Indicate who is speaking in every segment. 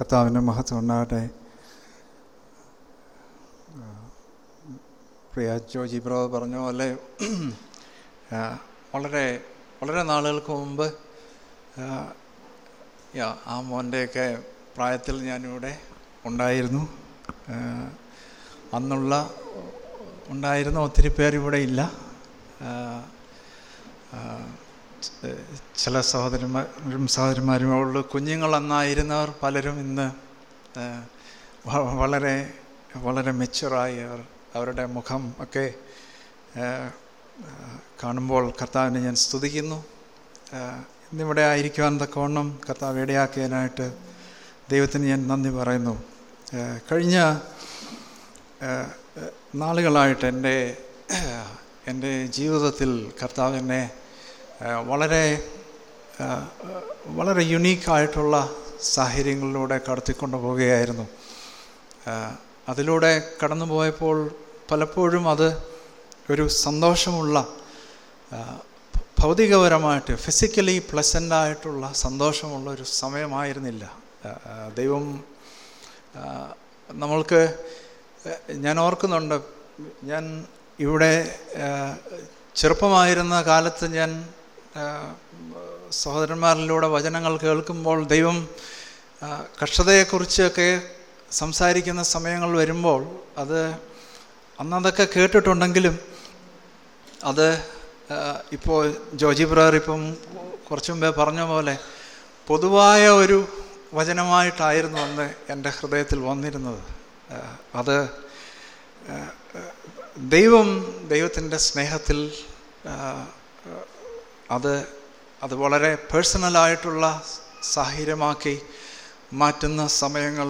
Speaker 1: കർത്താവിൻ്റെ മഹത്വം ഉണ്ടാകട്ടെ പ്രിയ ജോജി ബ്രോ പറഞ്ഞ പോലെ വളരെ വളരെ നാളുകൾക്ക് മുമ്പ് ആ മോൻ്റെയൊക്കെ പ്രായത്തിൽ ഞാനിവിടെ ഉണ്ടായിരുന്നു അന്നുള്ള ഉണ്ടായിരുന്ന ഒത്തിരി പേരിവിടെ ഇല്ല ചില സഹോദരന്മാരും സഹോദരന്മാരും ഉള്ള കുഞ്ഞുങ്ങളെന്നായിരുന്നവർ പലരും ഇന്ന് വളരെ വളരെ മെച്ചുറായി അവർ അവരുടെ മുഖം ഒക്കെ കാണുമ്പോൾ കർത്താവിനെ ഞാൻ സ്തുതിക്കുന്നു ഇന്നിവിടെ ആയിരിക്കുവാൻ തക്കവണ്ണം കർത്താവ് ഇടയാക്കിയതിനായിട്ട് ദൈവത്തിന് ഞാൻ നന്ദി പറയുന്നു കഴിഞ്ഞ നാളുകളായിട്ട് എൻ്റെ എൻ്റെ ജീവിതത്തിൽ കർത്താവിനെ വളരെ വളരെ യുണീക്കായിട്ടുള്ള സാഹചര്യങ്ങളിലൂടെ കടത്തിക്കൊണ്ടു പോവുകയായിരുന്നു അതിലൂടെ കടന്നു പോയപ്പോൾ പലപ്പോഴും അത് ഒരു സന്തോഷമുള്ള ഭൗതികപരമായിട്ട് ഫിസിക്കലി പ്ലസൻ്റായിട്ടുള്ള സന്തോഷമുള്ള ഒരു സമയമായിരുന്നില്ല ദൈവം നമ്മൾക്ക് ഞാൻ ഓർക്കുന്നുണ്ട് ഞാൻ ഇവിടെ ചെറുപ്പമായിരുന്ന കാലത്ത് ഞാൻ സഹോദരന്മാരിലൂടെ വചനങ്ങൾ കേൾക്കുമ്പോൾ ദൈവം കഷ്ടതയെക്കുറിച്ചൊക്കെ സംസാരിക്കുന്ന സമയങ്ങൾ വരുമ്പോൾ അത് അന്നതൊക്കെ കേട്ടിട്ടുണ്ടെങ്കിലും അത് ഇപ്പോൾ ജോജി ബ്രാർ ഇപ്പം കുറച്ചു മുമ്പേ പറഞ്ഞ പോലെ പൊതുവായ ഒരു വചനമായിട്ടായിരുന്നു അന്ന് എൻ്റെ ഹൃദയത്തിൽ വന്നിരുന്നത് അത് ദൈവം ദൈവത്തിൻ്റെ സ്നേഹത്തിൽ അത് അത് വളരെ പേഴ്സണലായിട്ടുള്ള സാഹചര്യമാക്കി മാറ്റുന്ന സമയങ്ങൾ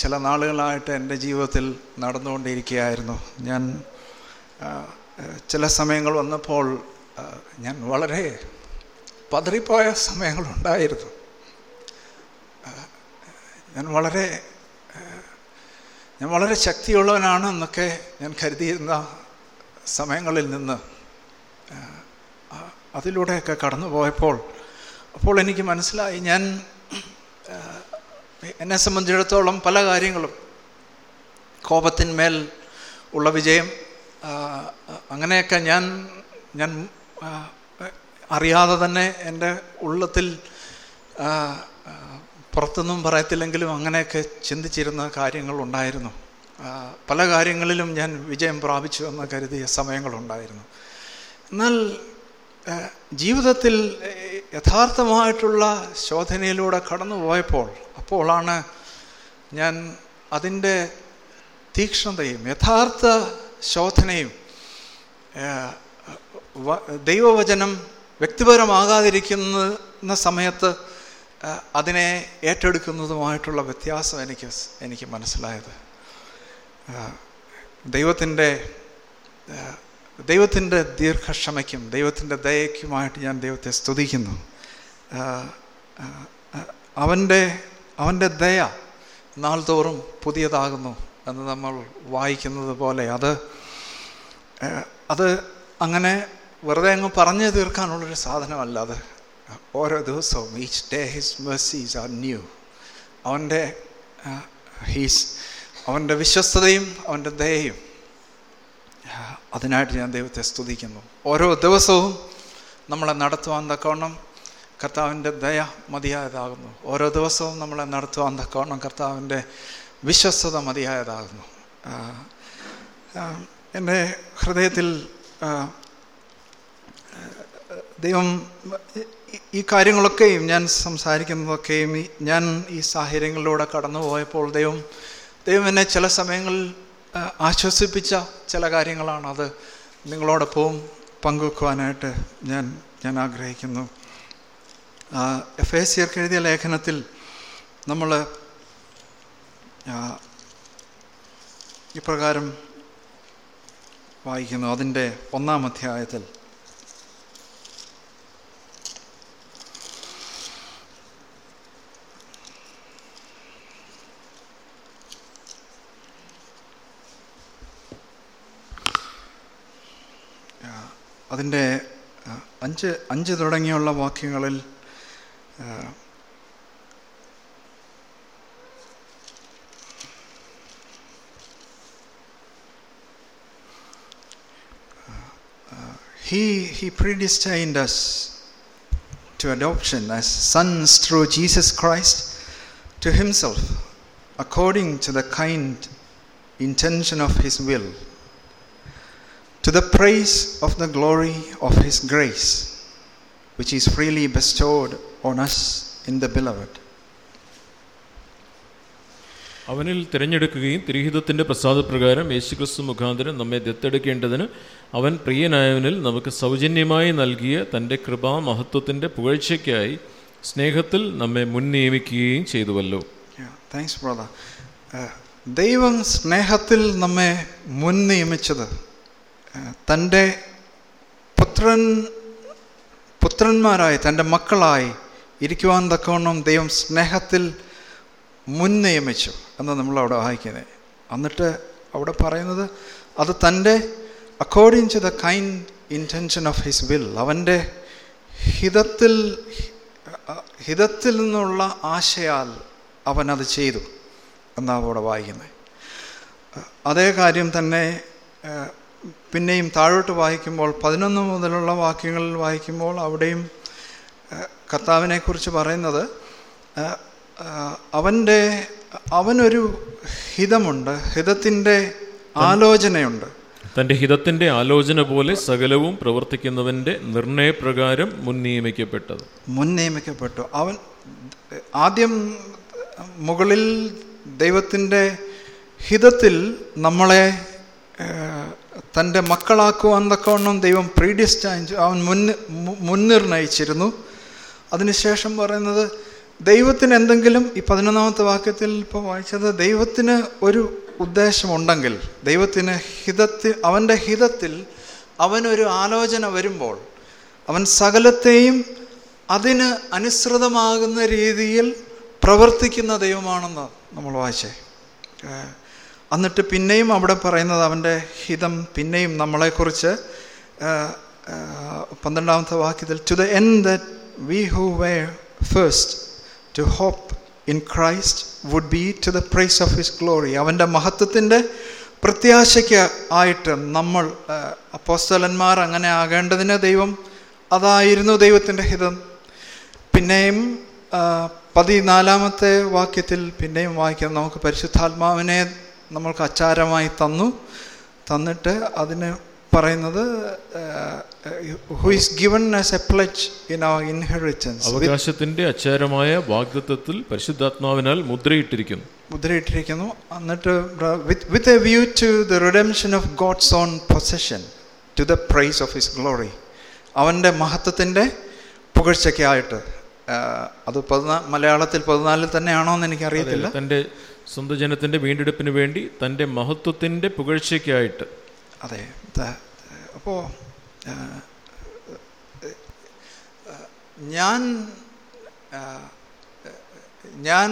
Speaker 1: ചില നാളുകളായിട്ട് എൻ്റെ ജീവിതത്തിൽ നടന്നുകൊണ്ടിരിക്കുകയായിരുന്നു ഞാൻ ചില സമയങ്ങൾ വന്നപ്പോൾ ഞാൻ വളരെ പതറിപ്പോയ സമയങ്ങളുണ്ടായിരുന്നു ഞാൻ വളരെ ഞാൻ വളരെ ശക്തിയുള്ളവനാണ് എന്നൊക്കെ ഞാൻ കരുതിയിരുന്ന സമയങ്ങളിൽ നിന്ന് അതിലൂടെയൊക്കെ കടന്നു പോയപ്പോൾ അപ്പോൾ എനിക്ക് മനസ്സിലായി ഞാൻ എന്നെ സംബന്ധിച്ചിടത്തോളം പല കാര്യങ്ങളും കോപത്തിന്മേൽ ഉള്ള വിജയം അങ്ങനെയൊക്കെ ഞാൻ ഞാൻ അറിയാതെ തന്നെ എൻ്റെ ഉള്ളത്തിൽ പുറത്തൊന്നും പറയത്തില്ലെങ്കിലും അങ്ങനെയൊക്കെ ചിന്തിച്ചിരുന്ന കാര്യങ്ങളുണ്ടായിരുന്നു പല കാര്യങ്ങളിലും ഞാൻ വിജയം പ്രാപിച്ചു എന്ന് കരുതിയ സമയങ്ങളുണ്ടായിരുന്നു എന്നാൽ ജീവിതത്തിൽ യഥാർത്ഥമായിട്ടുള്ള ശോധനയിലൂടെ കടന്നു പോയപ്പോൾ അപ്പോഴാണ് ഞാൻ അതിൻ്റെ തീക്ഷ്ണതയും യഥാർത്ഥ ശോധനയും ദൈവവചനം വ്യക്തിപരമാകാതിരിക്കുന്ന സമയത്ത് അതിനെ ഏറ്റെടുക്കുന്നതുമായിട്ടുള്ള വ്യത്യാസം എനിക്ക് എനിക്ക് മനസ്സിലായത് ദൈവത്തിൻ്റെ ദൈവത്തിൻ്റെ ദീർഘക്ഷമയ്ക്കും ദൈവത്തിൻ്റെ ദയയ്ക്കുമായിട്ട് ഞാൻ ദൈവത്തെ സ്തുതിക്കുന്നു അവൻ്റെ അവൻ്റെ ദയ നാൾതോറും പുതിയതാകുന്നു എന്ന് നമ്മൾ വായിക്കുന്നത് പോലെ അത് അത് അങ്ങനെ വെറുതെ അങ്ങ് പറഞ്ഞു തീർക്കാനുള്ളൊരു സാധനമല്ല അത് ഓരോ ദിവസവും each day his mercies are new അവൻ്റെ ഹീസ് അവൻ്റെ വിശ്വസ്തയും അവൻ്റെ ദയയും അതിനായിട്ട് ഞാൻ ദൈവത്തെ സ്തുതിക്കുന്നു ഓരോ ദിവസവും നമ്മളെ നടത്തുവാൻ തക്കവണ്ണം കർത്താവിൻ്റെ ദയ മതിയായതാകുന്നു ഓരോ ദിവസവും നമ്മളെ നടത്തുവാൻ തക്കവണ്ണം കർത്താവിൻ്റെ വിശ്വസ്തത മതിയായതാകുന്നു എൻ്റെ ഹൃദയത്തിൽ ദൈവം ഈ കാര്യങ്ങളൊക്കെയും ഞാൻ സംസാരിക്കുന്നതൊക്കെയും ഞാൻ ഈ സാഹചര്യങ്ങളിലൂടെ കടന്നു പോയപ്പോൾ ദൈവം ദൈവം എന്നെ ചില സമയങ്ങളിൽ ആശ്വസിപ്പിച്ച ചില കാര്യങ്ങളാണത് നിങ്ങളോടൊപ്പവും പങ്കുവെക്കുവാനായിട്ട് ഞാൻ ഞാൻ ആഗ്രഹിക്കുന്നു എഫ് എ സിയർക്ക് എഴുതിയ ലേഖനത്തിൽ നമ്മൾ ഇപ്രകാരം വായിക്കുന്നു അതിൻ്റെ ഒന്നാം അധ്യായത്തിൽ അതിൻ്റെ അഞ്ച് അഞ്ച് തുടങ്ങിയുള്ള വാക്യങ്ങളിൽ He, he predestined us to adoption as sons through Jesus Christ to Himself according to the kind intention of His will to the praise of the glory of His grace, which is freely bestowed on us in the Beloved.
Speaker 2: അവനിൽ തിരഞ്ഞെടുക്കുകയും തിരുഹിതത്തിൻ്റെ പ്രസാദപ്രകാരം യേശുക്രിസ്തു മുഖാന്തരം നമ്മെ ദത്തെടുക്കേണ്ടതിന് അവൻ പ്രിയനായവനിൽ നമുക്ക് സൗജന്യമായി നൽകിയ തൻ്റെ കൃപാ മഹത്വത്തിൻ്റെ പുകഴ്ചയ്ക്കായി സ്നേഹത്തിൽ നമ്മെ മുൻ നിയമിക്കുകയും ചെയ്തുവല്ലോ
Speaker 1: താങ്ക്സ് ബ്രദർ ദൈവം സ്നേഹത്തിൽ നമ്മെ മുൻ നിയമിച്ചത് തൻ്റെ പുത്രൻ പുത്രന്മാരായി തൻ്റെ മക്കളായി ഇരിക്കുവാൻ തക്കവണ്ണം ദൈവം സ്നേഹത്തിൽ മുൻ നിയമിച്ചു എന്ന് നമ്മൾ അവിടെ വായിക്കുന്നത് എന്നിട്ട് അവിടെ പറയുന്നത് അത് തൻ്റെ according to the kind intention of his will അവൻ്റെ ഹിതത്തിൽ ഹിതത്തിൽ നിന്നുള്ള ആശയാൽ അവനത് ചെയ്തു എന്നാണ് അവിടെ വായിക്കുന്നത് അതേ കാര്യം തന്നെ പിന്നെയും താഴോട്ട് വായിക്കുമ്പോൾ പതിനൊന്ന് മുതലുള്ള വാക്യങ്ങളിൽ വായിക്കുമ്പോൾ അവിടെയും കർത്താവിനെക്കുറിച്ച് പറയുന്നത് അവൻ്റെ അവനൊരു ഹിതമുണ്ട് ഹിതത്തിൻ്റെ ആലോചനയുണ്ട്
Speaker 2: തന്റെ ഹിതത്തിന്റെ ആലോചന പോലെ സകലവും പ്രവർത്തിക്കുന്നവന്റെ നിർണയപ്രകാരം മുൻ നിയമിക്കപ്പെട്ടത്
Speaker 1: മുൻ നിയമിക്കപ്പെട്ടു അവൻ ആദ്യം മുകളിൽ ദൈവത്തിൻ്റെ ഹിതത്തിൽ നമ്മളെ തൻ്റെ മക്കളാക്കുവാൻ തക്കവണ്ണം ദൈവം പ്രീഡിസ്റ്റൈൻ അവൻ മുന്ന് മുൻനിർണയിച്ചിരുന്നു അതിനുശേഷം പറയുന്നത് ദൈവത്തിന് എന്തെങ്കിലും ഈ പതിനൊന്നാമത്തെ വാക്യത്തിൽ ഇപ്പോൾ വായിച്ചത് ദൈവത്തിന് ഒരു ഉദ്ദേശമുണ്ടെങ്കിൽ ദൈവത്തിന് ഹിതത്തിൽ അവൻ്റെ ഹിതത്തിൽ അവനൊരു ആലോചന വരുമ്പോൾ അവൻ സകലത്തെയും അതിന് അനുസൃതമാകുന്ന രീതിയിൽ പ്രവർത്തിക്കുന്ന ദൈവമാണെന്ന് നമ്മൾ വായിച്ചേ എന്നിട്ട് പിന്നെയും അവിടെ പറയുന്നത് അവൻ്റെ ഹിതം പിന്നെയും നമ്മളെക്കുറിച്ച് പന്ത്രണ്ടാമത്തെ വാക്യത്തിൽ to the end that we who were first to hope in Christ would be to the praise of his glory അവൻ്റെ മഹത്വത്തിൻ്റെ പ്രത്യാശയ്ക്ക് ആയിട്ട് നമ്മൾ അപ്പോസ്തലന്മാർ അങ്ങനെ ആകേണ്ടതിന് ദൈവം അതായിരുന്നു ദൈവത്തിൻ്റെ ഹിതം പിന്നെയും പതിനാലാമത്തെ വാക്യത്തിൽ പിന്നെയും വായിക്കാം നമുക്ക് പരിശുദ്ധാത്മാവിനെ നമ്മൾക്ക് അച്ചാരമായി തന്നു തന്നിട്ട് അതിന് പറയുന്നത് who is given as a pledge in our inheritance
Speaker 2: അവകാശത്തിന്റെ അച്ചാരമായ വാഗ്ദത്വത്തിൽ പരിശുദ്ധാത്മാവിനാൽ മുദ്രയിട്ടിരിക്കുന്നു
Speaker 1: മുദ്രയിട്ടിരിക്കുന്നു എന്നിട്ട് with a view to the redemption of God's own possession to the praise of his glory അവൻ്റെ മഹത്വത്തിൻ്റെ പുകഴ്ചയ്ക്കായിട്ട് അത് പതിനാ മലയാളത്തിൽ പതിനാലിൽ തന്നെയാണോ എന്ന്
Speaker 2: എനിക്കറിയത്തില്ല തൻ്റെ സ്വന്തം ജനത്തിൻ്റെ വീണ്ടെടുപ്പിന് വേണ്ടി തൻ്റെ മഹത്വത്തിൻ്റെ പുകഴ്ചയ്ക്കായിട്ട് അതെ
Speaker 1: അപ്പോൾ ഞാൻ ഞാൻ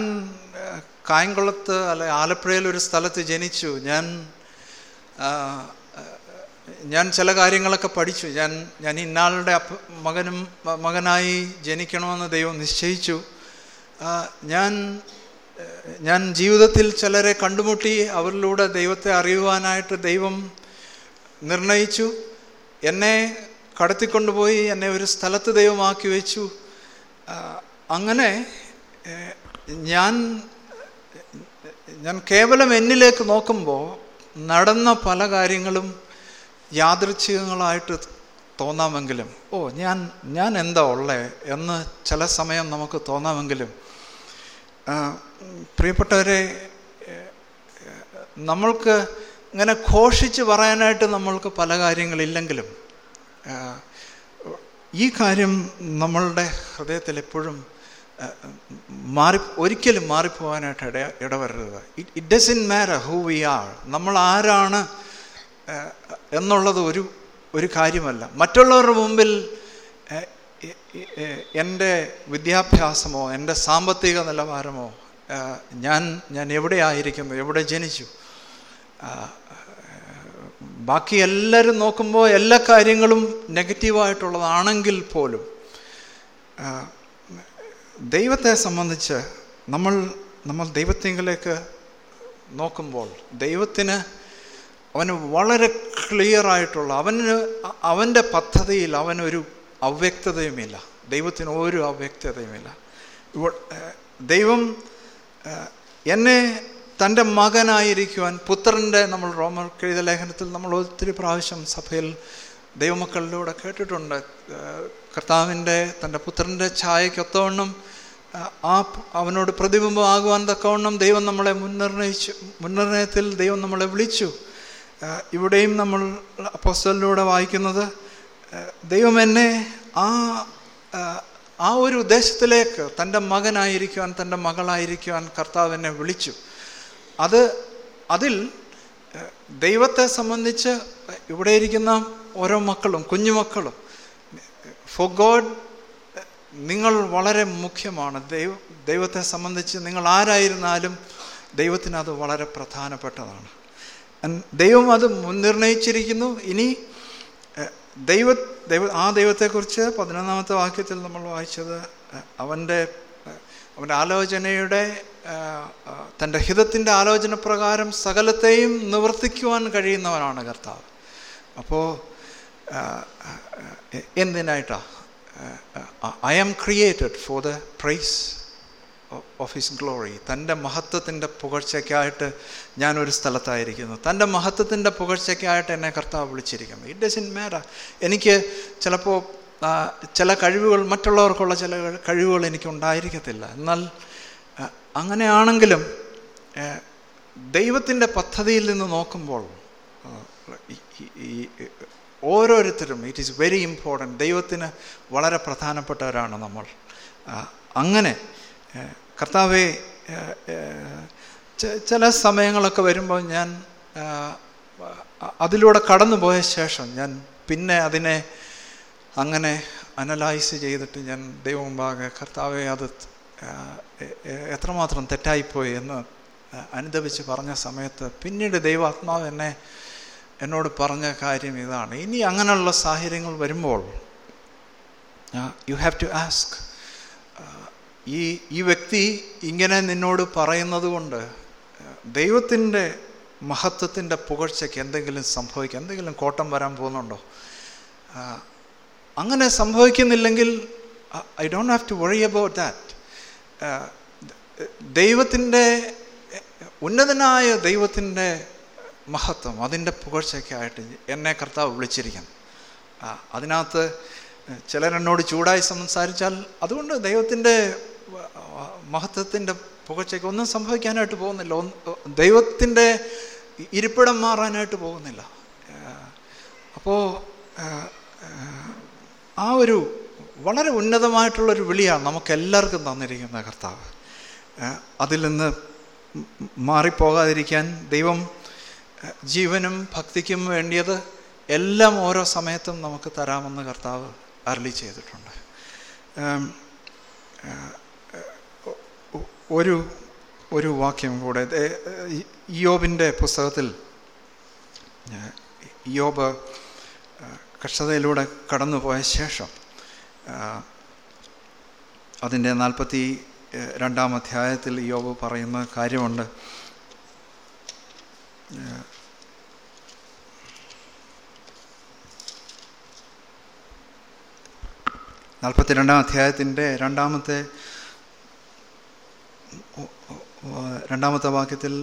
Speaker 1: കായംകുളത്ത് അല്ലെ ആലപ്പുഴയിൽ ഒരു സ്ഥലത്ത് ജനിച്ചു ഞാൻ ഞാൻ ചില കാര്യങ്ങളൊക്കെ പഠിച്ചു ഞാൻ ഞാൻ ഇന്നാളുടെ മകനും മകനായി ജനിക്കണമെന്ന് ദൈവം നിശ്ചയിച്ചു ഞാൻ ഞാൻ ജീവിതത്തിൽ ചിലരെ കണ്ടുമുട്ടി അവരിലൂടെ ദൈവത്തെ അറിയുവാനായിട്ട് ദൈവം നിർണയിച്ചു എന്നെ കടത്തിക്കൊണ്ടുപോയി എന്നെ ഒരു സ്ഥലത്ത് ദൈവമാക്കി വെച്ചു അങ്ങനെ ഞാൻ ഞാൻ കേവലം എന്നിലേക്ക് നോക്കുമ്പോൾ നടന്ന പല കാര്യങ്ങളും യാദൃച്ഛികങ്ങളായിട്ട് തോന്നാമെങ്കിലും ഓ ഞാൻ ഞാൻ എന്താ ഉള്ളേ എന്ന് ചില സമയം നമുക്ക് തോന്നാമെങ്കിലും പ്രിയപ്പെട്ടവരെ നമ്മൾക്ക് ഇങ്ങനെ ഘോഷിച്ച് പറയാനായിട്ട് നമ്മൾക്ക് പല കാര്യങ്ങളില്ലെങ്കിലും ഈ കാര്യം നമ്മളുടെ ഹൃദയത്തിൽ എപ്പോഴും മാറി ഒരിക്കലും മാറിപ്പോകാനായിട്ട് ഇട ഇടവരരുത് it it doesn't who we are നമ്മൾ ആരാണ് എന്നുള്ളത് ഒരു ഒരു കാര്യമല്ല മറ്റുള്ളവരുടെ മുമ്പിൽ എൻ്റെ വിദ്യാഭ്യാസമോ എൻ്റെ സാമ്പത്തിക നിലവാരമോ ഞാൻ ഞാൻ എവിടെ ആയിരിക്കുന്നു എവിടെ ജനിച്ചു ബാക്കി എല്ലാവരും നോക്കുമ്പോൾ എല്ലാ കാര്യങ്ങളും നെഗറ്റീവായിട്ടുള്ളതാണെങ്കിൽ പോലും ദൈവത്തെ സംബന്ധിച്ച് നമ്മൾ നമ്മൾ ദൈവത്തിങ്കിലേക്ക് നോക്കുമ്പോൾ ദൈവത്തിന് അവന് വളരെ ക്ലിയറായിട്ടുള്ള അവന് അവൻ്റെ പദ്ധതിയിൽ അവനൊരു അവ്യക്തതയുമില്ല ദൈവത്തിന് ഒരു അവ്യക്തതയുമില്ല ദൈവം എന്നെ തൻ്റെ മകനായിരിക്കുവാൻ പുത്രൻ്റെ നമ്മൾ റോമർ കെഴുത ലേഖനത്തിൽ നമ്മൾ ഒത്തിരി പ്രാവശ്യം സഭയിൽ ദൈവമക്കളിലൂടെ കേട്ടിട്ടുണ്ട് കർത്താവിൻ്റെ തൻ്റെ പുത്രൻ്റെ ഛായയ്ക്കൊത്തവണ്ണം ആ അവനോട് പ്രതിബിംബമാകുവാൻ തക്കവണ്ണം ദൈവം നമ്മളെ മുൻനിർണയിച്ചു മുൻനിർണയത്തിൽ ദൈവം നമ്മളെ വിളിച്ചു ഇവിടെയും നമ്മൾ അപ്പോസ്റ്റലിലൂടെ വായിക്കുന്നത് ദൈവം എന്നെ ആ ആ ഒരു ഉദ്ദേശത്തിലേക്ക് തൻ്റെ മകനായിരിക്കുവാൻ തൻ്റെ മകളായിരിക്കുവാൻ കർത്താവ് എന്നെ വിളിച്ചു അത് അതിൽ ദൈവത്തെ സംബന്ധിച്ച് ഇവിടെ ഇരിക്കുന്ന ഓരോ മക്കളും കുഞ്ഞുമക്കളും ഫോർ ഗോഡ് നിങ്ങൾ വളരെ മുഖ്യമാണ് ദൈവ ദൈവത്തെ സംബന്ധിച്ച് നിങ്ങൾ ആരായിരുന്നാലും ദൈവത്തിന് അത് വളരെ പ്രധാനപ്പെട്ടതാണ് ദൈവം അത് മുൻനിർണയിച്ചിരിക്കുന്നു ഇനി ദൈവ ദൈവ ആ ദൈവത്തെക്കുറിച്ച് പതിനൊന്നാമത്തെ വാക്യത്തിൽ നമ്മൾ വായിച്ചത് അവൻ്റെ അവൻ്റെ ആലോചനയുടെ തൻ്റെ ഹിതത്തിൻ്റെ ആലോചന പ്രകാരം സകലത്തെയും നിവർത്തിക്കുവാൻ കഴിയുന്നവനാണ് കർത്താവ് അപ്പോൾ എന്തിനായിട്ടാണ് I am created for the praise of his glory തൻ്റെ മഹത്വത്തിൻ്റെ പുകഴ്ചയ്ക്കായിട്ട് ഞാനൊരു സ്ഥലത്തായിരിക്കുന്നു തൻ്റെ മഹത്വത്തിൻ്റെ പുകഴ്ചയ്ക്കായിട്ട് എന്നെ കർത്താവ് വിളിച്ചിരിക്കുന്നു ഇറ്റ് ഡസ് ഇൻ മാറ്റർ എനിക്ക് ചിലപ്പോൾ ചില കഴിവുകൾ മറ്റുള്ളവർക്കുള്ള ചില കഴിവുകൾ എനിക്ക് ഉണ്ടായിരിക്കത്തില്ല എന്നാൽ അങ്ങനെയാണെങ്കിലും ദൈവത്തിൻ്റെ പദ്ധതിയിൽ നിന്ന് നോക്കുമ്പോൾ ഈ ഓരോരുത്തരും ഇറ്റ് ഈസ് വെരി ഇമ്പോർട്ടൻറ്റ് ദൈവത്തിന് വളരെ പ്രധാനപ്പെട്ടവരാണ് നമ്മൾ അങ്ങനെ കർത്താവെ ചില സമയങ്ങളൊക്കെ വരുമ്പോൾ ഞാൻ അതിലൂടെ കടന്നു പോയ ശേഷം ഞാൻ പിന്നെ അതിനെ അങ്ങനെ അനലൈസ് ചെയ്തിട്ട് ഞാൻ ദൈവമുമ്പാകെ കർത്താവെ അത് എത്രമാത്രം തെറ്റായിപ്പോയി എന്ന് അനുദപിച്ച് പറഞ്ഞ സമയത്ത് പിന്നീട് ദൈവാത്മാവ് എന്നെ എന്നോട് പറഞ്ഞ കാര്യം ഇതാണ് ഇനി അങ്ങനെയുള്ള സാഹചര്യങ്ങൾ വരുമ്പോൾ യു ഹാവ് ടു ആസ്ക് ഈ ഈ വ്യക്തി ഇങ്ങനെ നിന്നോട് പറയുന്നത് കൊണ്ട് ദൈവത്തിൻ്റെ മഹത്വത്തിൻ്റെ പുകഴ്ചയ്ക്ക് എന്തെങ്കിലും സംഭവിക്കുക എന്തെങ്കിലും കോട്ടം വരാൻ പോകുന്നുണ്ടോ അങ്ങനെ സംഭവിക്കുന്നില്ലെങ്കിൽ I don't have to worry about that ദൈവത്തിൻ്റെ ഉന്നതനായ ദൈവത്തിൻ്റെ മഹത്വം അതിൻ്റെ പുകഴ്ചയ്ക്കായിട്ട് എന്നെ കർത്താവ് വിളിച്ചിരിക്കുന്നു അതിനകത്ത് ചിലരെന്നോട് ചൂടായി സംസാരിച്ചാൽ അതുകൊണ്ട് ദൈവത്തിൻ്റെ മഹത്വത്തിൻ്റെ പുകച്ചയ്ക്ക് ഒന്നും സംഭവിക്കാനായിട്ട് പോകുന്നില്ല ഒന്ന് ദൈവത്തിൻ്റെ ഇരിപ്പിടം മാറാനായിട്ട് പോകുന്നില്ല അപ്പോൾ ആ ഒരു വളരെ ഉന്നതമായിട്ടുള്ളൊരു വിളിയാണ് നമുക്കെല്ലാവർക്കും തന്നിരിക്കുന്ന കർത്താവ് അതിൽ നിന്ന് മാറിപ്പോകാതിരിക്കാൻ ദൈവം ജീവനും ഭക്തിക്കും വേണ്ടിയത് എല്ലാം ഓരോ സമയത്തും നമുക്ക് തരാമെന്ന് കർത്താവ് അർലി ചെയ്തിട്ടുണ്ട് ഒരു ഒരു വാക്യം കൂടെ ഇയോബിൻ്റെ പുസ്തകത്തിൽ ഇയോബ് കഷ്ടതയിലൂടെ കടന്നുപോയ ശേഷം അതിൻ്റെ നാൽപ്പത്തി രണ്ടാം അധ്യായത്തിൽ യോബ് പറയുന്ന കാര്യമുണ്ട് നാൽപ്പത്തിരണ്ടാം അധ്യായത്തിൻ്റെ രണ്ടാമത്തെ
Speaker 2: രണ്ടാമത്തെ വാക്യത്തിൽ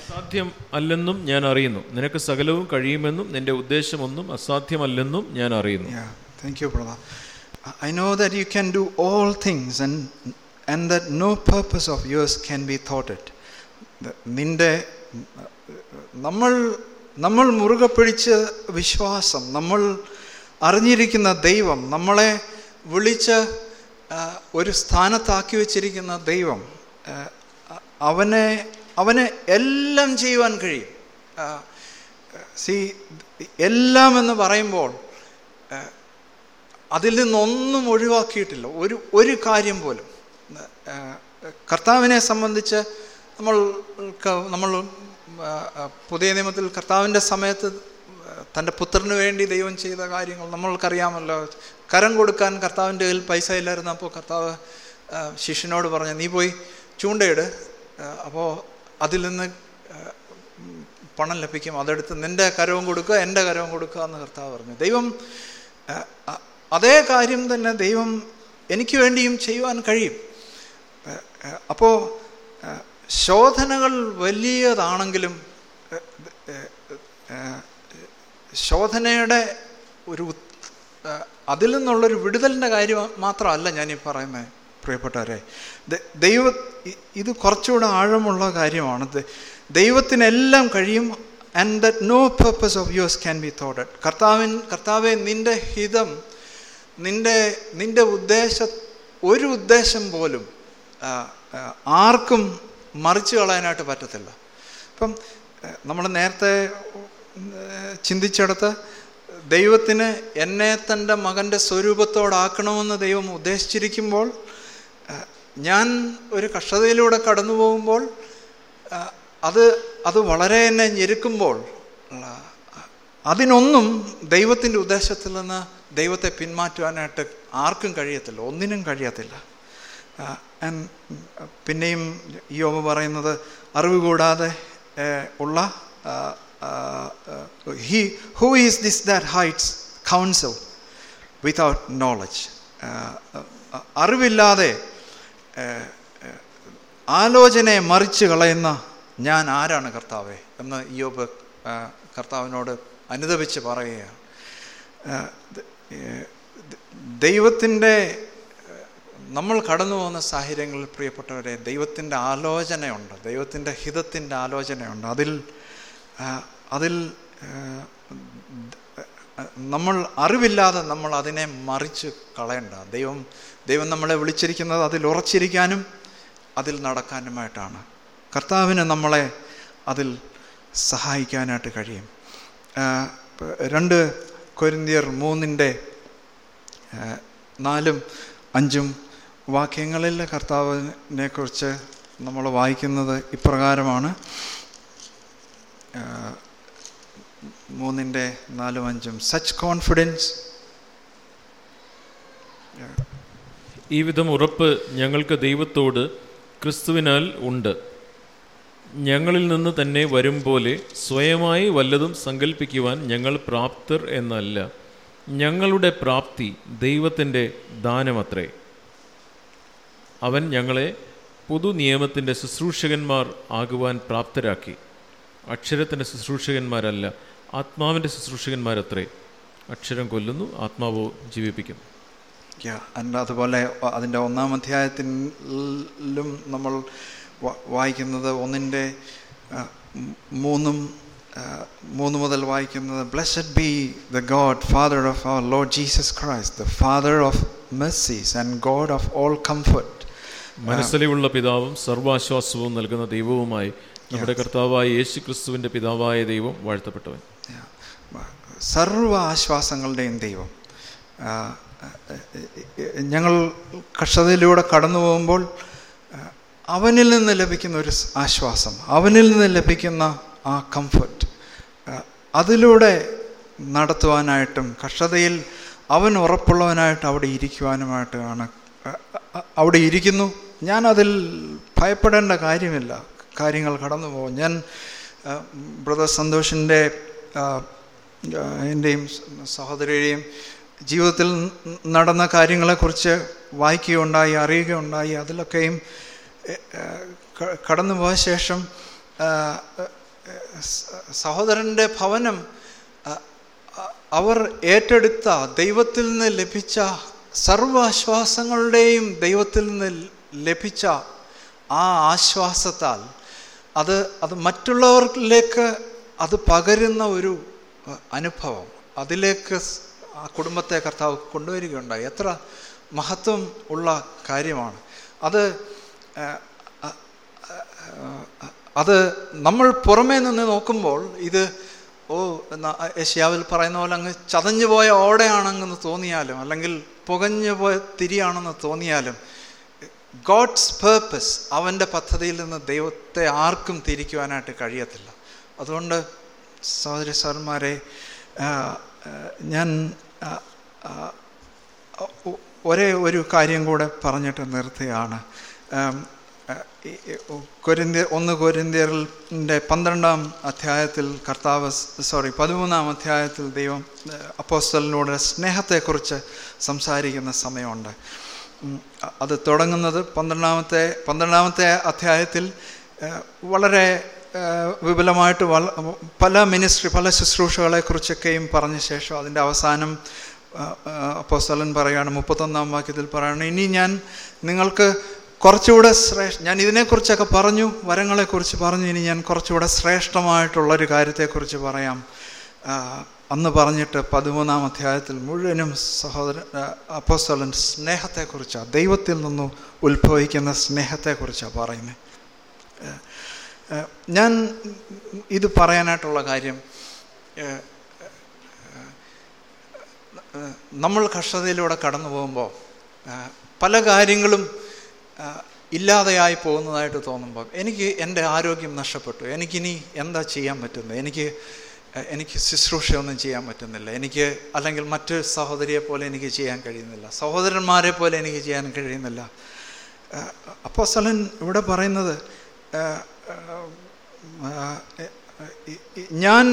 Speaker 2: അസാധ്യം അല്ലെന്നും ഞാൻ അറിയുന്നു നിനക്ക് സകലവും കഴിയുമെന്നും നിന്റെ ഉദ്ദേശമൊന്നും അസാധ്യമല്ലെന്നും ഞാൻ അറിയുന്നു
Speaker 1: താങ്ക് യു പ്രഭാ I know that you can do all things and and that no purpose of yours can be it നിന്റെ നമ്മൾ നമ്മൾ മുറുകെ പിടിച്ച വിശ്വാസം നമ്മൾ അറിഞ്ഞിരിക്കുന്ന ദൈവം നമ്മളെ വിളിച്ച് ഒരു സ്ഥാനത്താക്കി വച്ചിരിക്കുന്ന ദൈവം അവനെ അവന് എല്ലാം ചെയ്യുവാൻ കഴിയും സി എല്ലാം എന്ന് പറയുമ്പോൾ അതിൽ നിന്നൊന്നും ഒഴിവാക്കിയിട്ടില്ല ഒരു ഒരു കാര്യം പോലും കർത്താവിനെ സംബന്ധിച്ച് നമ്മൾ നമ്മൾ പുതിയ നിയമത്തിൽ കർത്താവിൻ്റെ സമയത്ത് തൻ്റെ പുത്രന് വേണ്ടി ദൈവം ചെയ്ത കാര്യങ്ങൾ നമ്മൾക്കറിയാമല്ലോ കരം കൊടുക്കാൻ കർത്താവിൻ്റെ കയ്യിൽ പൈസ ഇല്ലായിരുന്നപ്പോൾ കർത്താവ് ശിഷ്യനോട് പറഞ്ഞു നീ പോയി ചൂണ്ടയിട് അപ്പോൾ അതിൽ നിന്ന് പണം ലഭിക്കും അതെടുത്ത് നിൻ്റെ കരവും കൊടുക്കുക എൻ്റെ കരവും കൊടുക്കുക എന്ന് കർത്താവ് പറഞ്ഞു ദൈവം അതേ കാര്യം തന്നെ ദൈവം എനിക്ക് വേണ്ടിയും ചെയ്യുവാൻ കഴിയും അപ്പോൾ ശോധനകൾ വലിയതാണെങ്കിലും ശോധനയുടെ ഒരു അതിൽ നിന്നുള്ളൊരു വിടുതലിൻ്റെ കാര്യം മാത്രമല്ല ഞാനീ പറയുന്നത് പ്രിയപ്പെട്ടവരെ ദൈവ ഇത് കുറച്ചുകൂടെ ആഴമുള്ള കാര്യമാണ് ദൈവത്തിനെല്ലാം കഴിയും and that no purpose of yours can be തോട്ടഡ് കർത്താവിൻ കർത്താവെ നിൻ്റെ ഹിതം നിൻ്റെ നിൻ്റെ ഉദ്ദേശ ഒരു ഉദ്ദേശം പോലും ആർക്കും മറിച്ച് കളയാനായിട്ട് പറ്റത്തില്ല ഇപ്പം നമ്മൾ നേരത്തെ ചിന്തിച്ചെടുത്ത് ദൈവത്തിന് എന്നെ തൻ്റെ മകൻ്റെ സ്വരൂപത്തോടാക്കണമെന്ന് ദൈവം ഉദ്ദേശിച്ചിരിക്കുമ്പോൾ ഞാൻ ഒരു കഷ്ടതയിലൂടെ കടന്നു പോകുമ്പോൾ അത് അത് വളരെ എന്നെ ഞെരുക്കുമ്പോൾ അതിനൊന്നും ദൈവത്തിൻ്റെ ഉദ്ദേശത്തിൽ നിന്ന് ദൈവത്തെ പിന്മാറ്റുവാനായിട്ട് ആർക്കും കഴിയത്തില്ല ഒന്നിനും കഴിയത്തില്ല Uh, പിന്നെയും യോബ് പറയുന്നത് അറിവ് കൂടാതെ ഉള്ള he who is this that hides counsel without knowledge അറിവില്ലാതെ ആലോചനയെ മറിച്ച് കളയുന്ന ഞാൻ ആരാണ് കർത്താവേ എന്ന് യോബ് കർത്താവിനോട് അനുദപിച്ച് പറയുകയാണ് ദൈവത്തിൻ്റെ നമ്മൾ കടന്നു പോകുന്ന സാഹചര്യങ്ങളിൽ പ്രിയപ്പെട്ടവരെ ദൈവത്തിൻ്റെ ആലോചനയുണ്ട് ദൈവത്തിൻ്റെ ഹിതത്തിൻ്റെ ആലോചനയുണ്ട് അതിൽ അതിൽ നമ്മൾ അറിവില്ലാതെ നമ്മൾ അതിനെ മറിച്ച് കളയണ്ട ദൈവം ദൈവം നമ്മളെ വിളിച്ചിരിക്കുന്നത് അതിൽ ഉറച്ചിരിക്കാനും അതിൽ നടക്കാനുമായിട്ടാണ് കർത്താവിന് നമ്മളെ അതിൽ സഹായിക്കാനായിട്ട് കഴിയും രണ്ട് കൊരിന്തിയർ മൂന്നിൻ്റെ നാലും അഞ്ചും വാക്യങ്ങളിൽ കർത്താവിനെ കുറിച്ച് നമ്മൾ വായിക്കുന്നത് ഇപ്രകാരമാണ് മൂന്നിൻ്റെ നാലും അഞ്ചും സച്ച് കോൺഫിഡൻസ്
Speaker 2: ഈ വിധം ഉറപ്പ് ഞങ്ങൾക്ക് ദൈവത്തോട് ക്രിസ്തുവിനാൽ ഉണ്ട് ഞങ്ങളിൽ നിന്ന് തന്നെ വരും പോലെ സ്വയമായി വല്ലതും സങ്കല്പിക്കുവാൻ ഞങ്ങൾ പ്രാപ്തർ എന്നല്ല ഞങ്ങളുടെ പ്രാപ്തി ദൈവത്തിൻ്റെ ദാനമത്രേ അവൻ ഞങ്ങളെ നിയമത്തിൻ്റെ ശുശ്രൂഷകന്മാർ ആകുവാൻ പ്രാപ്തരാക്കി അക്ഷരത്തിൻ്റെ ശുശ്രൂഷകന്മാരല്ല ആത്മാവിൻ്റെ ശുശ്രൂഷകന്മാരത്രേ അക്ഷരം കൊല്ലുന്നു ആത്മാവോ ജീവിപ്പിക്കുന്നു
Speaker 1: അതുപോലെ അതിൻ്റെ ഒന്നാം അധ്യായത്തിലും നമ്മൾ വായിക്കുന്നത് ഒന്നിൻ്റെ മൂന്നും മൂന്ന് മുതൽ വായിക്കുന്നത് blessed be the God Father of our Lord Jesus Christ the Father of mercies and God of all comfort
Speaker 2: മനസ്സിലുള്ള പിതാവും സർവാശ്വാസവും നൽകുന്ന ദൈവവുമായി നമ്മുടെ കർത്താവായ യേശു ക്രിസ്തുവിൻ്റെ പിതാവായ ദൈവം വാഴ്ത്തപ്പെട്ടവൻ
Speaker 1: സർവാശ്വാസങ്ങളുടെയും ദൈവം ഞങ്ങൾ കഷ്ടതയിലൂടെ കടന്നു പോകുമ്പോൾ അവനിൽ നിന്ന് ലഭിക്കുന്ന ഒരു ആശ്വാസം അവനിൽ നിന്ന് ലഭിക്കുന്ന ആ കംഫർട്ട് അതിലൂടെ നടത്തുവാനായിട്ടും കഷ്ടതയിൽ അവൻ ഉറപ്പുള്ളവനായിട്ട് അവിടെ ഇരിക്കുവാനുമായിട്ടാണ് അവിടെ ഇരിക്കുന്നു ഞാനതിൽ ഭയപ്പെടേണ്ട കാര്യമില്ല കാര്യങ്ങൾ കടന്നു പോകും ഞാൻ ബ്രദർ സന്തോഷിൻ്റെ എൻ്റെയും സഹോദരിയുടെയും ജീവിതത്തിൽ നടന്ന കാര്യങ്ങളെക്കുറിച്ച് വായിക്കുകയുണ്ടായി അറിയുകയുണ്ടായി അതിലൊക്കെയും കടന്നുപോയ ശേഷം സഹോദരൻ്റെ ഭവനം അവർ ഏറ്റെടുത്ത ദൈവത്തിൽ നിന്ന് ലഭിച്ച സർവ്വാശ്വാസങ്ങളുടെയും ദൈവത്തിൽ നിന്ന് ലഭിച്ച ആ ആശ്വാസത്താൽ അത് അത് മറ്റുള്ളവരിലേക്ക് അത് പകരുന്ന ഒരു അനുഭവം അതിലേക്ക് ആ കുടുംബത്തെ കർത്താവ് കൊണ്ടുവരികയുണ്ടായി എത്ര മഹത്വം ഉള്ള കാര്യമാണ് അത് അത് നമ്മൾ പുറമേ നിന്ന് നോക്കുമ്പോൾ ഇത് ഓ ഏഷ്യാവിൽ പറയുന്ന പോലെ അങ്ങ് ചതഞ്ഞു പോയ ഓടെയാണെന്ന് തോന്നിയാലും അല്ലെങ്കിൽ പുകഞ്ഞു പോയ തിരിയാണെന്ന് തോന്നിയാലും ഗോഡ്സ് പേർപ്പസ് അവൻ്റെ പദ്ധതിയിൽ നിന്ന് ദൈവത്തെ ആർക്കും തിരിക്കുവാനായിട്ട് കഴിയത്തില്ല അതുകൊണ്ട് സഹോദരി സാറന്മാരെ ഞാൻ ഒരേ ഒരു കാര്യം കൂടെ പറഞ്ഞിട്ട് നിർത്തുകയാണ് കൊരിന്തിയ ഒന്ന് കൊരിന്തിയറിൻ്റെ പന്ത്രണ്ടാം അധ്യായത്തിൽ കർത്താവ് സോറി പതിമൂന്നാം അധ്യായത്തിൽ ദൈവം അപ്പോസ്റ്റലിനോട് സ്നേഹത്തെക്കുറിച്ച് സംസാരിക്കുന്ന സമയമുണ്ട് അത് തുടങ്ങുന്നത് പന്ത്രണ്ടാമത്തെ പന്ത്രണ്ടാമത്തെ അധ്യായത്തിൽ വളരെ വിപുലമായിട്ട് പല മിനിസ്ട്രി പല ശുശ്രൂഷകളെക്കുറിച്ചൊക്കെയും പറഞ്ഞ ശേഷം അതിൻ്റെ അവസാനം അപ്പോസ്തലൻ പറയുകയാണ് മുപ്പത്തൊന്നാം വാക്യത്തിൽ പറയുകയാണ് ഇനി ഞാൻ നിങ്ങൾക്ക് കുറച്ചുകൂടെ ശ്രേഷ്ഠ ഞാൻ ഇതിനെക്കുറിച്ചൊക്കെ പറഞ്ഞു വരങ്ങളെക്കുറിച്ച് പറഞ്ഞു ഇനി ഞാൻ കുറച്ചുകൂടെ ശ്രേഷ്ഠമായിട്ടുള്ളൊരു കാര്യത്തെക്കുറിച്ച് പറയാം അന്ന് പറഞ്ഞിട്ട് പതിമൂന്നാം അധ്യായത്തിൽ മുഴുവനും സഹോദര അപ്പോസ്തലൻ സ്നേഹത്തെക്കുറിച്ചാണ് ദൈവത്തിൽ നിന്നും ഉത്ഭവിക്കുന്ന സ്നേഹത്തെക്കുറിച്ചാണ് പറയുന്നത് ഞാൻ ഇത് പറയാനായിട്ടുള്ള കാര്യം നമ്മൾ കഷ്ടതയിലൂടെ കടന്നു പോകുമ്പോൾ പല കാര്യങ്ങളും ഇല്ലാതെയായി പോകുന്നതായിട്ട് തോന്നുമ്പോൾ എനിക്ക് എൻ്റെ ആരോഗ്യം നഷ്ടപ്പെട്ടു എനിക്കിനി എന്താ ചെയ്യാൻ പറ്റുന്നത് എനിക്ക് എനിക്ക് ശുശ്രൂഷയൊന്നും ചെയ്യാൻ പറ്റുന്നില്ല എനിക്ക് അല്ലെങ്കിൽ മറ്റു സഹോദരിയെ പോലെ എനിക്ക് ചെയ്യാൻ കഴിയുന്നില്ല സഹോദരന്മാരെ പോലെ എനിക്ക് ചെയ്യാൻ കഴിയുന്നില്ല അപ്പോൾ സലൻ ഇവിടെ പറയുന്നത് ഞാൻ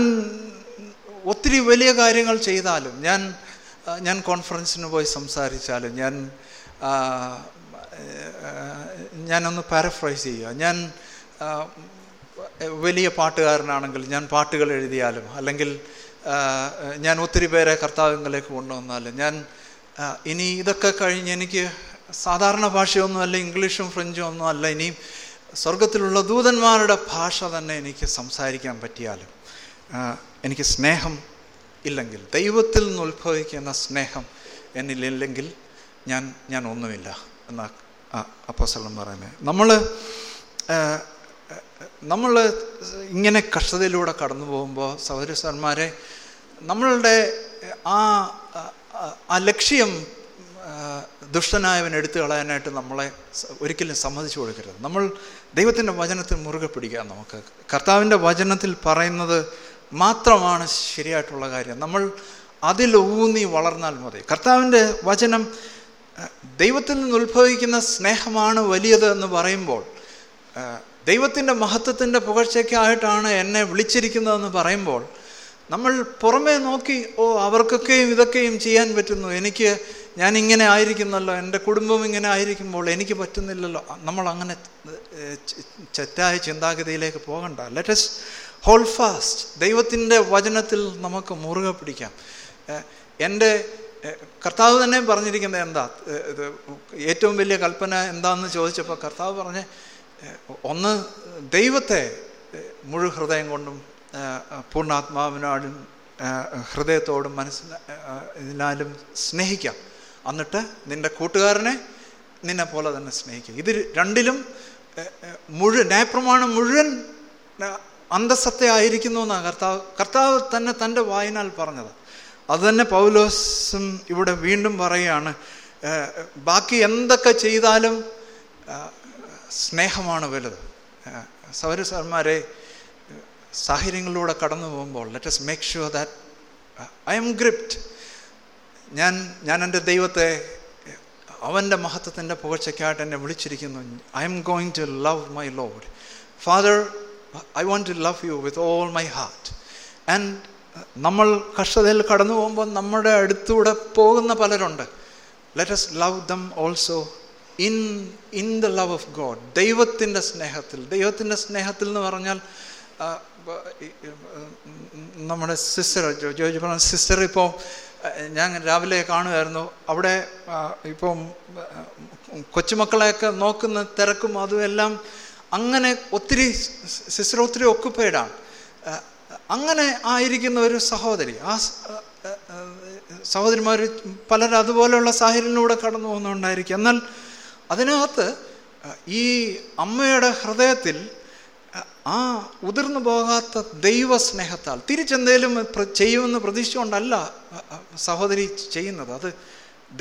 Speaker 1: ഒത്തിരി വലിയ കാര്യങ്ങൾ ചെയ്താലും ഞാൻ ഞാൻ കോൺഫറൻസിന് പോയി സംസാരിച്ചാലും ഞാൻ ഞാനൊന്ന് പാരഫ്രൈസ് ചെയ്യുക ഞാൻ വലിയ പാട്ടുകാരനാണെങ്കിൽ ഞാൻ പാട്ടുകൾ എഴുതിയാലും അല്ലെങ്കിൽ ഞാൻ ഒത്തിരി പേരെ കർത്താവിങ്ങളിലേക്ക് കൊണ്ടുവന്നാലും ഞാൻ ഇനി ഇതൊക്കെ കഴിഞ്ഞ് എനിക്ക് സാധാരണ ഭാഷയൊന്നുമല്ല ഇംഗ്ലീഷും ഫ്രഞ്ചും ഒന്നും അല്ല ഇനിയും സ്വർഗത്തിലുള്ള ദൂതന്മാരുടെ ഭാഷ തന്നെ എനിക്ക് സംസാരിക്കാൻ പറ്റിയാലും എനിക്ക് സ്നേഹം ഇല്ലെങ്കിൽ ദൈവത്തിൽ നിന്ന് ഉത്ഭവിക്കുന്ന സ്നേഹം എന്നില്ലെങ്കിൽ ഞാൻ ഞാൻ ഒന്നുമില്ല എന്നാ അപ്പോസലം പറയുന്നത് നമ്മൾ നമ്മൾ ഇങ്ങനെ കഷ്ടതയിലൂടെ കടന്നു പോകുമ്പോൾ സഹോദരന്മാരെ നമ്മളുടെ ആ ആ ലക്ഷ്യം ദുഷ്ടനായവൻ എടുത്തു കളയാനായിട്ട് നമ്മളെ ഒരിക്കലും സമ്മതിച്ചു കൊടുക്കരുത് നമ്മൾ ദൈവത്തിൻ്റെ വചനത്തിൽ മുറുകെ പിടിക്കുക നമുക്ക് കർത്താവിൻ്റെ വചനത്തിൽ പറയുന്നത് മാത്രമാണ് ശരിയായിട്ടുള്ള കാര്യം നമ്മൾ അതിലൂന്നി വളർന്നാൽ മതി കർത്താവിൻ്റെ വചനം ദൈവത്തിൽ നിന്ന് ഉത്ഭവിക്കുന്ന സ്നേഹമാണ് വലിയത് എന്ന് പറയുമ്പോൾ ദൈവത്തിൻ്റെ മഹത്വത്തിൻ്റെ പുകഴ്ചയ്ക്കായിട്ടാണ് എന്നെ വിളിച്ചിരിക്കുന്നതെന്ന് പറയുമ്പോൾ നമ്മൾ പുറമേ നോക്കി ഓ അവർക്കൊക്കെയും ഇതൊക്കെയും ചെയ്യാൻ പറ്റുന്നു എനിക്ക് ഞാൻ ഇങ്ങനെ ആയിരിക്കുന്നല്ലോ എൻ്റെ കുടുംബം ഇങ്ങനെ ആയിരിക്കുമ്പോൾ എനിക്ക് പറ്റുന്നില്ലല്ലോ നമ്മൾ അങ്ങനെ തെറ്റായ ചിന്താഗതിയിലേക്ക് പോകണ്ട ലെറ്റസ് ഹോൾ ഫാസ്റ്റ് ദൈവത്തിൻ്റെ വചനത്തിൽ നമുക്ക് മുറുകെ പിടിക്കാം എൻ്റെ കർത്താവ് തന്നെ പറഞ്ഞിരിക്കുന്നത് എന്താ ഏറ്റവും വലിയ കൽപ്പന എന്താണെന്ന് ചോദിച്ചപ്പോൾ കർത്താവ് പറഞ്ഞ് ഒന്ന് ദൈവത്തെ മുഴു ഹൃദയം കൊണ്ടും പൂർണ്ണാത്മാവിനാലും ഹൃദയത്തോടും മനസ്സിന് ഇതിനാലും സ്നേഹിക്കാം എന്നിട്ട് നിൻ്റെ കൂട്ടുകാരനെ നിന്നെ പോലെ തന്നെ സ്നേഹിക്കുക ഇത് രണ്ടിലും മുഴുവൻ നയപ്രമാണം മുഴുവൻ അന്തസത്തെ ആയിരിക്കുന്നു എന്നാണ് കർത്താവ് കർത്താവ് തന്നെ തൻ്റെ വായനാൽ പറഞ്ഞത് അത് തന്നെ പൗലോസും ഇവിടെ വീണ്ടും പറയുകയാണ് ബാക്കി എന്തൊക്കെ ചെയ്താലും സ്നേഹമാണ് വലുത് സൗര സാർമാരെ സാഹചര്യങ്ങളിലൂടെ കടന്നു പോകുമ്പോൾ let's make sure that I'm gripped ഞാൻ ഞാൻ എൻ്റെ ദൈവത്തെ അവൻ്റെ മഹത്വത്തിൻ്റെ പുകഴ്ചയ്ക്കായിട്ട് എന്നെ വിളിച്ചിരിക്കുന്നു I'm going to love my Lord Father I want to love you with all my heart and നമ്മൾ കഷ്ടതയിൽ കടന്നു പോകുമ്പോൾ നമ്മുടെ അടുത്തൂടെ പോകുന്ന പലരുണ്ട് let's love them also in in the love of God ദൈവത്തിൻ്റെ സ്നേഹത്തിൽ ദൈവത്തിൻ്റെ സ്നേഹത്തിൽ എന്ന് പറഞ്ഞാൽ നമ്മുടെ സിസ്റ്റർ ജോജി പറഞ്ഞ സിസ്റ്റർ ഇപ്പോൾ ഞാൻ രാവിലെ കാണുമായിരുന്നു അവിടെ ഇപ്പോൾ കൊച്ചുമക്കളെയൊക്കെ നോക്കുന്ന തിരക്കും അതുമെല്ലാം അങ്ങനെ ഒത്തിരി സിസ്റ്റർ ഒത്തിരി ഒക്കുപ്പേഡാണ് അങ്ങനെ ആയിരിക്കുന്ന ഒരു സഹോദരി ആ സഹോദരിമാർ പലരും അതുപോലെയുള്ള സാഹചര്യങ്ങളിലൂടെ കടന്നു പോകുന്നുണ്ടായിരിക്കും എന്നാൽ അതിനകത്ത് ഈ അമ്മയുടെ ഹൃദയത്തിൽ ആ ഉതിർന്നു പോകാത്ത ദൈവസ്നേഹത്താൽ തിരിച്ചെന്തേലും ചെയ്യുമെന്ന് പ്രതീക്ഷിച്ചുകൊണ്ടല്ല സഹോദരി ചെയ്യുന്നത് അത്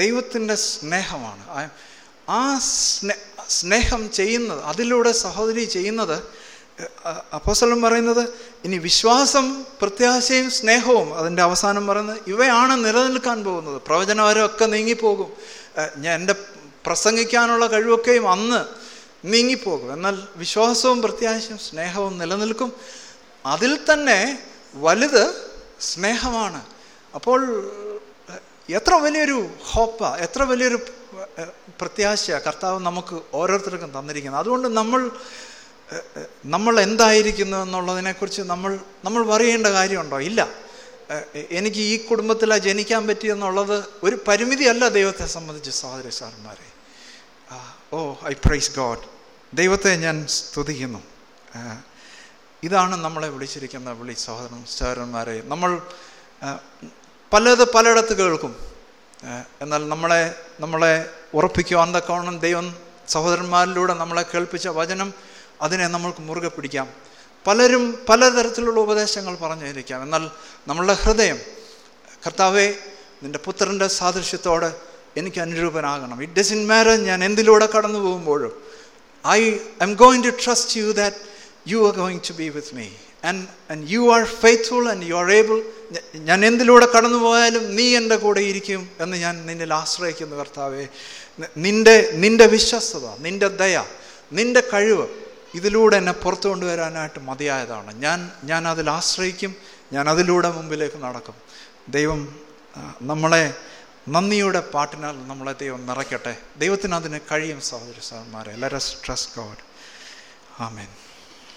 Speaker 1: ദൈവത്തിൻ്റെ സ്നേഹമാണ് ആ സ്നേ സ്നേഹം ചെയ്യുന്നത് അതിലൂടെ സഹോദരി ചെയ്യുന്നത് അപ്പോസലം പറയുന്നത് ഇനി വിശ്വാസം പ്രത്യാശയും സ്നേഹവും അതിൻ്റെ അവസാനം പറയുന്നത് ഇവയാണ് നിലനിൽക്കാൻ പോകുന്നത് പ്രവചനവരമൊക്കെ നീങ്ങിപ്പോകും ഞാൻ എൻ്റെ പ്രസംഗിക്കാനുള്ള കഴിവൊക്കെയും അന്ന് നീങ്ങിപ്പോകും എന്നാൽ വിശ്വാസവും പ്രത്യാശയും സ്നേഹവും നിലനിൽക്കും അതിൽ തന്നെ വലുത് സ്നേഹമാണ് അപ്പോൾ എത്ര വലിയൊരു ഹോപ്പാ എത്ര വലിയൊരു പ്രത്യാശയാണ് കർത്താവ് നമുക്ക് ഓരോരുത്തർക്കും തന്നിരിക്കുന്നത് അതുകൊണ്ട് നമ്മൾ നമ്മൾ എന്തായിരിക്കുന്നു എന്നുള്ളതിനെക്കുറിച്ച് നമ്മൾ നമ്മൾ പറയേണ്ട കാര്യമുണ്ടോ ഇല്ല എനിക്ക് ഈ കുടുംബത്തിലാണ് ജനിക്കാൻ പറ്റിയെന്നുള്ളത് ഒരു പരിമിതിയല്ല ദൈവത്തെ സംബന്ധിച്ച് സഹോദരി സാറന്മാരെ ഓ ഐ പ്രൈസ് ഗോഡ് ദൈവത്തെ ഞാൻ സ്തുതിക്കുന്നു ഇതാണ് നമ്മളെ വിളിച്ചിരിക്കുന്ന വിളി സഹോദരൻ സഹോദരന്മാരെ നമ്മൾ പലത് പലയിടത്ത് കേൾക്കും എന്നാൽ നമ്മളെ നമ്മളെ ഉറപ്പിക്കുക അന്തക്കോണം ദൈവം സഹോദരന്മാരിലൂടെ നമ്മളെ കേൾപ്പിച്ച വചനം അതിനെ നമ്മൾക്ക് മുറുകെ പിടിക്കാം പലരും പലതരത്തിലുള്ള ഉപദേശങ്ങൾ പറഞ്ഞിരിക്കാം എന്നാൽ നമ്മളുടെ ഹൃദയം കർത്താവെ നിൻ്റെ പുത്രൻ്റെ സാദൃശ്യത്തോട് എനിക്ക് അനുരൂപനാകണം ഇറ്റ് ഇൻ മാറ്റർ ഞാൻ എന്തിലൂടെ കടന്നു പോകുമ്പോഴും I I'm going to trust you that you are going to be with me and and you are faithful and you are able ഞാൻ എന്തിലൂടെ കടന്നു പോയാലും നീ എൻ്റെ കൂടെ ഇരിക്കും എന്ന് ഞാൻ നിന്നിൽ ആശ്രയിക്കുന്നു കർത്താവെ നിൻ്റെ നിൻ്റെ വിശ്വസ്തത നിൻ്റെ ദയ നിൻ്റെ കഴിവ് ഇതിലൂടെ എന്നെ പുറത്തു കൊണ്ടുവരാനായിട്ട് മതിയായതാണ് ഞാൻ ഞാൻ അതിൽ ആശ്രയിക്കും ഞാൻ അതിലൂടെ മുമ്പിലേക്ക് നടക്കും ദൈവം നമ്മളെ നന്ദിയുടെ പാട്ടിനാൽ നമ്മളെ ദൈവം നിറയ്ക്കട്ടെ ദൈവത്തിന് അതിന് കഴിയും സഹോദരി let let's trust God amen